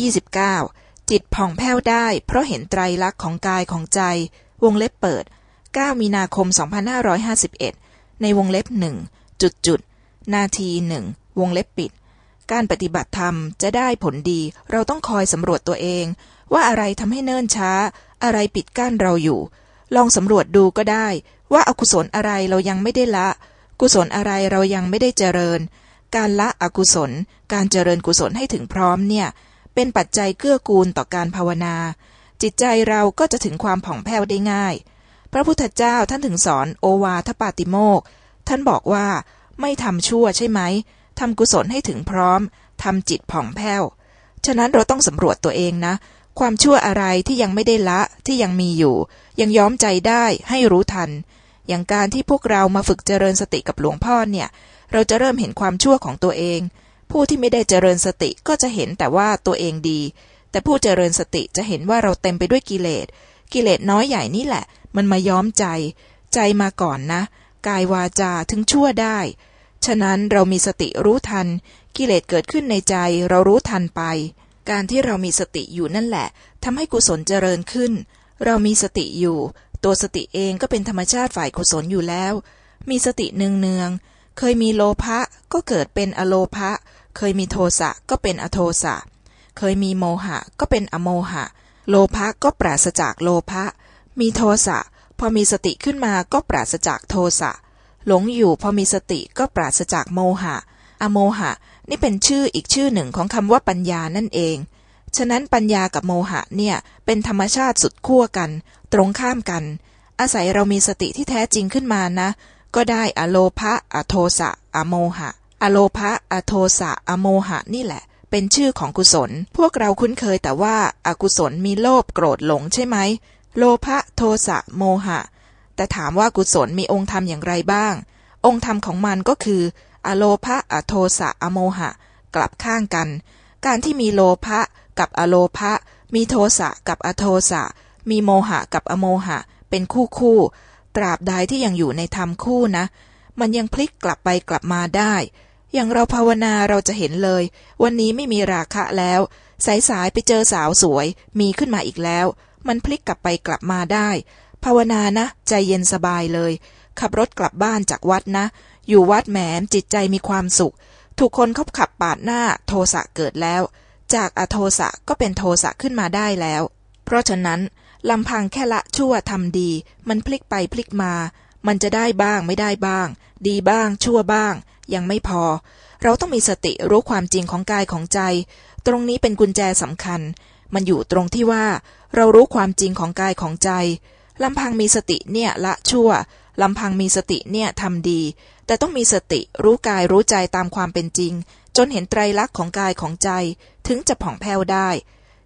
29. จิตผ่องแผ้วได้ เพราะเห็นไตรลักษณ์ของกายของใจ วงเล็บเปิด 9 มีนาคม 2551 ในวงเล็บหนึ่งจุดจุดนาทีหนึ่งวงเล็บปิด การปฏิบัติธรรมจะได้ผลดี เราต้องคอยสำรวจตัวเอง ว่าอะไรทำให้เนิ่นช้า อะไรปิดกั้นเราอยู่ ลองสำรวจดูก็ได้ ว่าอากุศลอะไรเรายังไม่ได้ละ กุศลอะไรเรายังไม่ได้เจริญ การละอกุศล การเจริญกุศลให้ถึงพร้อมเนี่ย เป็นปัจจัยเกื้อกูลต่อการภาวนา จิตใจเราก็จะถึงความผ่องแผ้วได้ง่าย พระพุทธเจ้าท่านถึงสอนโอวาทปาติโมกท่านบอกว่าไม่ทำชั่วใช่ไหมทำกุศลให้ถึงพร้อมทำจิตผ่องแผ้ว ฉะนั้นเราต้องสำรวจตัวเองนะ ความชั่วอะไรที่ยังไม่ได้ละที่ยังมีอยู่ ยังย้อมใจได้ให้รู้ทัน อย่างการที่พวกเรามาฝึกเจริญสติกับหลวงพ่อเนี่ย เราจะเริ่มเห็นความชั่วของตัวเอง ผู้ที่ไม่ได้เจริญสติก็จะเห็นแต่ว่าตัวเองดี แต่ผู้เจริญสติจะเห็นว่าเราเต็มไปด้วยกิเลส กิเลสน้อยใหญ่นี่แหละ มันมาย้อมใจ ใจมาก่อนนะ กายวาจาถึงชั่วได้ ฉะนั้นเรามีสติรู้ทัน กิเลสเกิดขึ้นในใจเรารู้ทันไป การที่เรามีสติอยู่นั่นแหละทำให้กุศลเจริญขึ้น เรามีสติอยู่ ตัวสติเองก็เป็นธรรมชาติฝ่ายกุศลอยู่แล้ว มีสติเนืองเนืองๆเคยมีโลภะก็เกิดเป็นอโลภะ เคยมีโทสะก็เป็นอโทสะ เคยมีโมหะก็เป็นอโมหะ โลภะก็ปราศจากโลภะ มีโทสะพอมีสติขึ้นมาก็ปราศจากโทสะ หลงอยู่พอมีสติก็ปราศจากโมหะ อโมหะ นี่เป็นชื่ออีกชื่อหนึ่งของคำว่าปัญญานั่นเอง ฉะนั้นปัญญากับโมหะเนี่ยเป็นธรรมชาติสุดขั้วกัน ตรงข้ามกัน อาศัยเรามีสติที่แท้จริงขึ้นมานะ ก็ได้อโลภะอโทสะ อโมหะ อโลภะอโทสะอโมหะนี่แหละ เป็นชื่อของกุศล พวกเราคุ้นเคยแต่ว่าอากุศลมีโลภโกรธหลงใช่ไหม โลภะโทสะโมหะ แต่ถามว่ากุศลมีองค์ธรรมอย่างไรบ้าง องค์ธรรมของมันก็คือ อโลภะอโทสะอโมหะ กลับข้างกัน การที่มีโลภะกับอโลภะ มีโทสะกับอโทสะ มีโมหะกับอโมหะ เป็นคู่คู่ ตราบใดที่ยังอยู่ในธรรมคู่นะ มันยังพลิกกลับไปกลับมาได้ อย่างเราภาวนาเราจะเห็นเลย วันนี้ไม่มีราคะแล้ว สายสายไปเจอสาวสวย มีขึ้นมาอีกแล้ว มันพลิกกลับไปกลับมาได้ ภาวนานะ ใจเย็นสบายเลย ขับรถกลับบ้านจากวัดนะ อยู่วัดแหมจิตใจมีความสุข ถูกคนเขาขับปาดหน้า โทสะเกิดแล้ว จากอโทสะก็เป็นโทสะขึ้นมาได้แล้ว เพราะฉะนั้นลำพังแค่ละชั่วทำดี มันพลิกไปพลิกมา มันจะได้บ้างไม่ได้บ้าง ดีบ้างชั่วบ้าง ยังไม่พอ เราต้องมีสติรู้ความจริงของกายของใจ ตรงนี้เป็นกุญแจสำคัญ มันอยู่ตรงที่ว่า เรารู้ความจริงของกายของใจลำพังมีสติเนี่ยละชั่วลำพังมีสติเนี่ยทำดี แต่ต้องมีสติรู้กายรู้ใจตามความเป็นจริง จนเห็นไตรลักษณ์ของกายของใจ ถึงจะผ่องแผ้วได้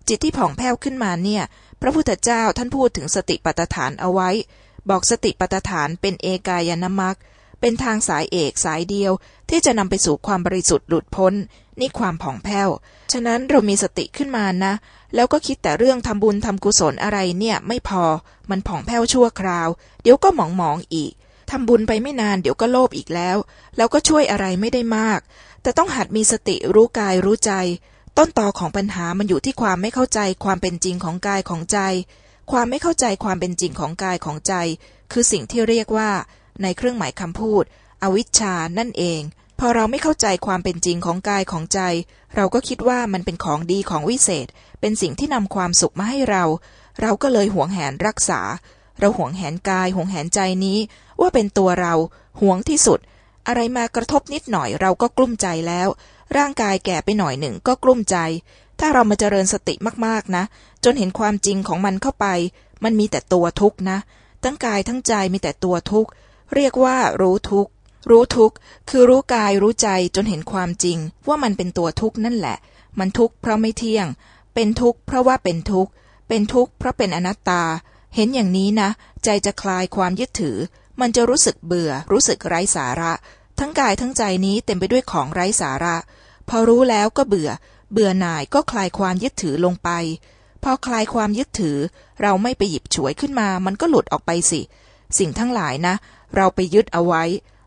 จิตที่ผ่องแผ้วขึ้นมาเนี่ย พระพุทธเจ้าท่านพูดถึงสติปัฏฐานเอาไว้ บอกสติปัฏฐานเป็นเอกายนามัก เป็นทางสายเอกสายเดียวที่จะนำไปสู่ความบริสุทธิ์หลุดพ้น นี่ความผ่องแผ้ว ฉะนั้นเรามีสติขึ้นมานะ แล้วก็คิดแต่เรื่องทำบุญทำกุศลอะไรเนี่ยไม่พอ มันผ่องแผ้วชั่วคราว เดี๋ยวก็หมองหมองอีกทำบุญไปไม่นานเดี๋ยวก็โลภอีกแล้ว แล้วก็ช่วยอะไรไม่ได้มาก แต่ต้องหัดมีสติรู้กายรู้ใจ ต้นตอของปัญหามันอยู่ที่ความไม่เข้าใจความเป็นจริงของกายของใจ ความไม่เข้าใจความเป็นจริงของกายของใจ คือสิ่งที่เรียกว่า ในเครื่องหมายคำพูด อวิชชานั่นเอง พอเราไม่เข้าใจความเป็นจริงของกายของใจ เราก็คิดว่ามันเป็นของดีของวิเศษ เป็นสิ่งที่นำความสุขมาให้เรา เราก็เลยหวงแหนรักษา เราหวงแหนกายหวงแหนใจนี้ ว่าเป็นตัวเราหวงที่สุด อะไรมากระทบนิดหน่อยเราก็กลุ้มใจแล้ว ร่างกายแก่ไปหน่อยหนึ่งก็กลุ้มใจ ถ้าเรามาเจริญสติมากๆนะ จนเห็นความจริงของมันเข้าไป มันมีแต่ตัวทุกข์นะ ทั้งกายทั้งใจมีแต่ตัวทุกข์ เรียกว่ารู้ทุกข์ รู้ทุกข์ คือรู้กายรู้ใจจนเห็นความจริง ว่ามันเป็นตัวทุกข์นั่นแหละ มันทุกข์เพราะไม่เที่ยง เป็นทุกข์เพราะว่าเป็นทุกข์ เป็นทุกข์เพราะเป็นอนัตตา เห็นอย่างนี้นะ ใจจะคลายความยึดถือ มันจะรู้สึกเบื่อ รู้สึกไร้สาระ ทั้งกายทั้งใจนี้เต็มไปด้วยของไร้สาระ พอรู้แล้วก็เบื่อ เบื่อหน่ายก็คลายความยึดถือลงไป พอคลายความยึดถือ เราไม่ไปหยิบฉวยขึ้นมา มันก็หลุดออกไปสิ สิ่งทั้งหลายนะ เราไปยึดเอาไว้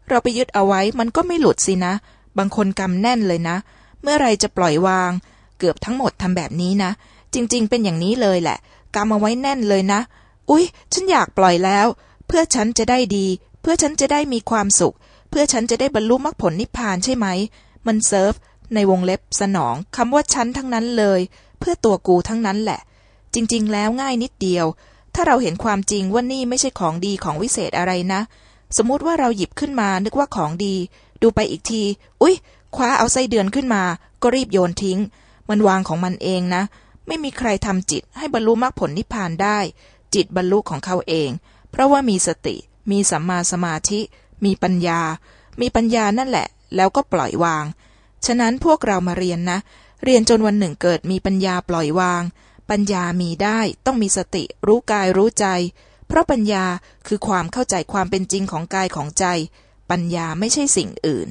เราไปยึดเอาไว้มันก็ไม่หลุดสินะ บางคนกำแน่นเลยนะ เมื่อไรจะปล่อยวาง เกือบทั้งหมดทำแบบนี้นะ จริง ๆ เป็นอย่างนี้เลยแหละกำเอาไว้แน่นเลยนะ อุ๊ย ฉันอยากปล่อยแล้ว เพื่อฉันจะได้ดี เพื่อฉันจะได้มีความสุข เพื่อฉันจะได้บรรลุมรรคผลนิพพานใช่ไหม มันเซิร์ฟในวงเล็บสนองคำว่าฉันทั้งนั้นเลย เพื่อตัวกูทั้งนั้นแหละ จริง ๆ แล้วง่ายนิดเดียว ถ้าเราเห็นความจริงว่านี่ไม่ใช่ของดีของวิเศษอะไรนะ สมมุติว่าเราหยิบขึ้นมานึกว่าของดี ดูไปอีกที อุ๊ย คว้าเอาไส้เดือนขึ้นมา ก็รีบโยนทิ้ง มันวางของมันเองนะ ไม่มีใครทำจิตให้บรรลุมรรคผลนิพพานได้ จิตบรรลุของเขาเอง เพราะว่ามีสติ มีสัมมาสมาธิ มีปัญญา มีปัญญานั่นแหละ แล้วก็ปล่อยวาง ฉะนั้นพวกเรามาเรียนนะ เรียนจนวันหนึ่งเกิดมีปัญญาปล่อยวาง ปัญญามีได้ ต้องมีสติ รู้กายรู้ใจ เพราะปัญญาคือความเข้าใจความเป็นจริงของกายของใจ ปัญญาไม่ใช่สิ่งอื่น